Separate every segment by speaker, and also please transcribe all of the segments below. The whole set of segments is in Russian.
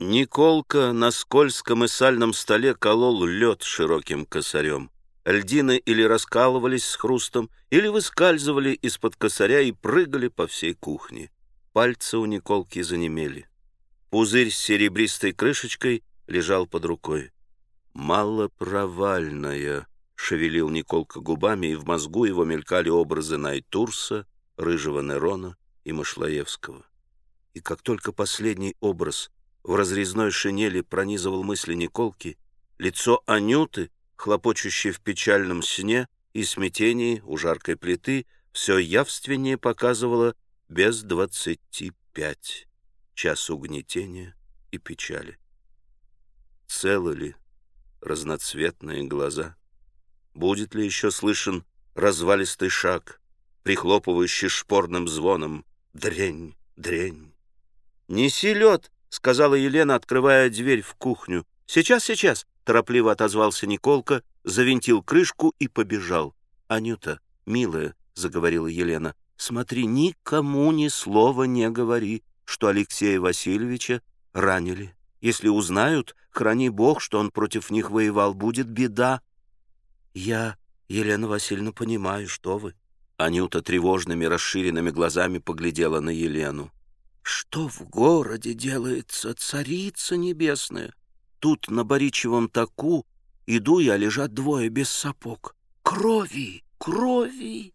Speaker 1: Николка на скользком и сальном столе колол лед широким косарем. Льдины или раскалывались с хрустом, или выскальзывали из-под косаря и прыгали по всей кухне. Пальцы у Николки занемели. Пузырь с серебристой крышечкой лежал под рукой. «Малопровальная», — шевелил Николка губами, и в мозгу его мелькали образы Найтурса, Рыжего Нерона и Мышлоевского. И как только последний образ в разрезной шинели пронизывал мысли Николки, лицо Анюты, хлопочущее в печальном сне и смятении у жаркой плиты, все явственнее показывало без двадцати пять, час угнетения и печали. Целы ли разноцветные глаза? Будет ли еще слышен развалистый шаг, прихлопывающий шпорным звоном «Дрень, дрень»? «Неси лед!» — сказала Елена, открывая дверь в кухню. «Сейчас, сейчас!» — торопливо отозвался Николка, завинтил крышку и побежал. «Анюта, милая», — заговорила Елена, — «смотри, никому ни слова не говори, что Алексея Васильевича ранили. Если узнают, храни Бог, что он против них воевал, будет беда». «Я, Елена Васильевна, понимаю, что вы». Анюта тревожными расширенными глазами поглядела на Елену. Что в городе делается, царица небесная? Тут на Боричевом таку иду я, лежат двое без сапог. Крови, крови!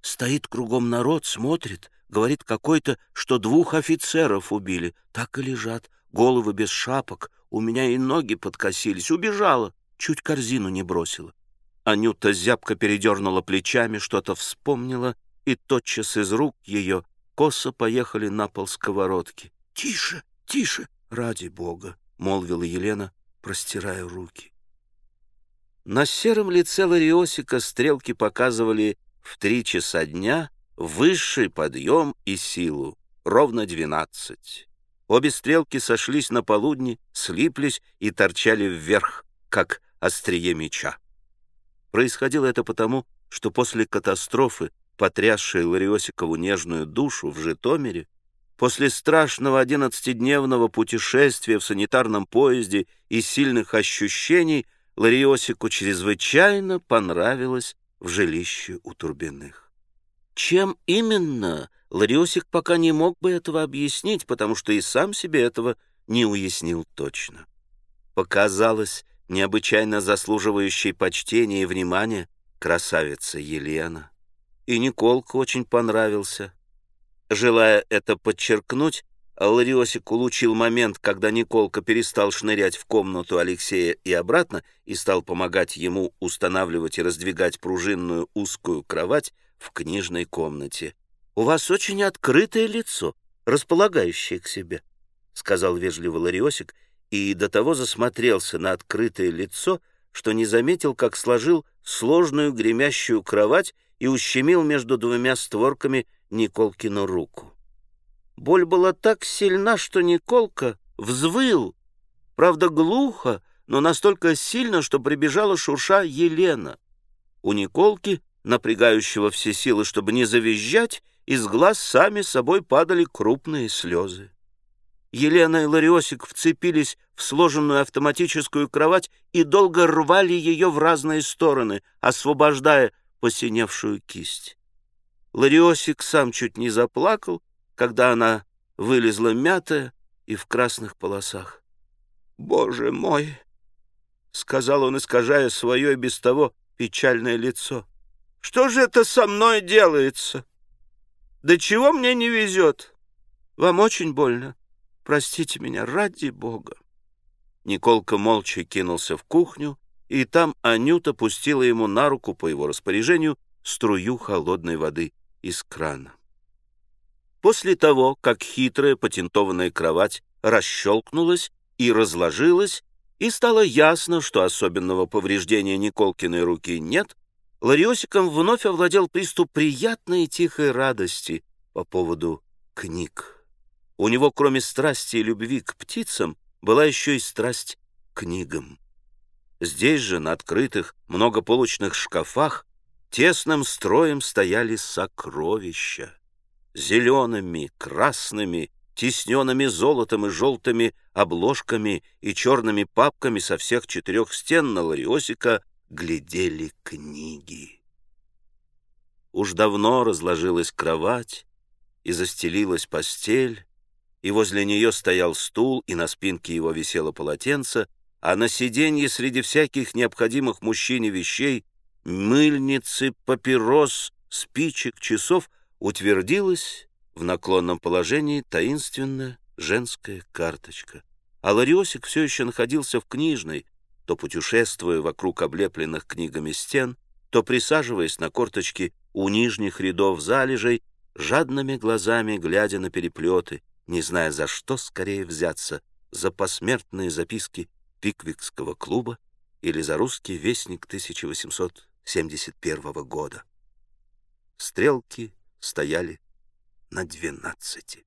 Speaker 1: Стоит кругом народ, смотрит, говорит какой-то, что двух офицеров убили. Так и лежат, головы без шапок, у меня и ноги подкосились. Убежала, чуть корзину не бросила. Анюта зябко передернула плечами, что-то вспомнила, и тотчас из рук ее косо поехали на пол сковородки. «Тише, тише, ради бога!» — молвила Елена, простирая руки. На сером лице Лариосика стрелки показывали в три часа дня высший подъем и силу, ровно двенадцать. Обе стрелки сошлись на полудне, слиплись и торчали вверх, как острие меча. Происходило это потому, что после катастрофы потрясшей Лариосикову нежную душу в Житомире, после страшного одиннадцатидневного путешествия в санитарном поезде и сильных ощущений Лариосику чрезвычайно понравилось в жилище у Турбиных. Чем именно, Лариосик пока не мог бы этого объяснить, потому что и сам себе этого не уяснил точно. Показалось необычайно заслуживающей почтения и внимания красавица Елена и Николка очень понравился. Желая это подчеркнуть, Лариосик улучил момент, когда Николка перестал шнырять в комнату Алексея и обратно и стал помогать ему устанавливать и раздвигать пружинную узкую кровать в книжной комнате. «У вас очень открытое лицо, располагающее к себе», — сказал вежливо Лариосик, и до того засмотрелся на открытое лицо, что не заметил, как сложил сложную гремящую кровать и ущемил между двумя створками Николкину руку. Боль была так сильна, что Николка взвыл, правда глухо, но настолько сильно, что прибежала шурша Елена. У Николки, напрягающего все силы, чтобы не завизжать, из глаз сами собой падали крупные слезы. Елена и Лариосик вцепились в сложенную автоматическую кровать и долго рвали ее в разные стороны, освобождая посиневшую кисть. Лариосик сам чуть не заплакал, когда она вылезла мятая и в красных полосах. «Боже мой!» — сказал он, искажая свое без того печальное лицо. «Что же это со мной делается? Да чего мне не везет? Вам очень больно. Простите меня, ради бога!» Николка молча кинулся в кухню, и там Анюта пустила ему на руку по его распоряжению струю холодной воды из крана. После того, как хитрая патентованная кровать расщелкнулась и разложилась, и стало ясно, что особенного повреждения Николкиной руки нет, Лариосиком вновь овладел приступ приятной и тихой радости по поводу книг. У него, кроме страсти и любви к птицам, была еще и страсть к книгам. Здесь же, на открытых многополочных шкафах, тесным строем стояли сокровища. Зелеными, красными тисненными золотом и желтыми обложками и черными папками со всех четырех стен на Лариосика глядели книги. Уж давно разложилась кровать и застелилась постель, и возле нее стоял стул, и на спинке его висело полотенце, а на сиденье среди всяких необходимых мужчине вещей мыльницы, папирос, спичек, часов утвердилась в наклонном положении таинственная женская карточка. А Лариосик все еще находился в книжной, то путешествуя вокруг облепленных книгами стен, то присаживаясь на корточки у нижних рядов залежей, жадными глазами глядя на переплеты, не зная, за что скорее взяться, за посмертные записки Пиквикского клуба или за русский вестник 1871 года. Стрелки стояли на двенадцати.